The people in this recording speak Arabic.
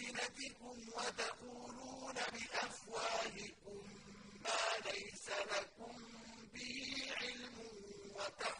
ألسنتكم وتقولون بأفواهكم ما ليس لكم به علم وتحكمون